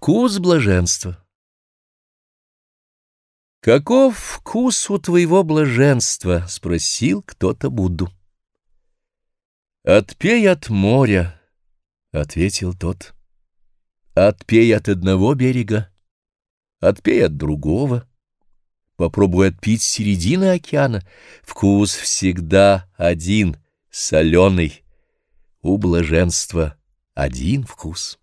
Вкус блаженства. «Каков вкус у твоего блаженства?» — спросил кто-то Будду. «Отпей от моря», — ответил тот. «Отпей от одного берега, отпей от другого. Попробуй отпить середины океана. Вкус всегда один, соленый. У блаженства один вкус».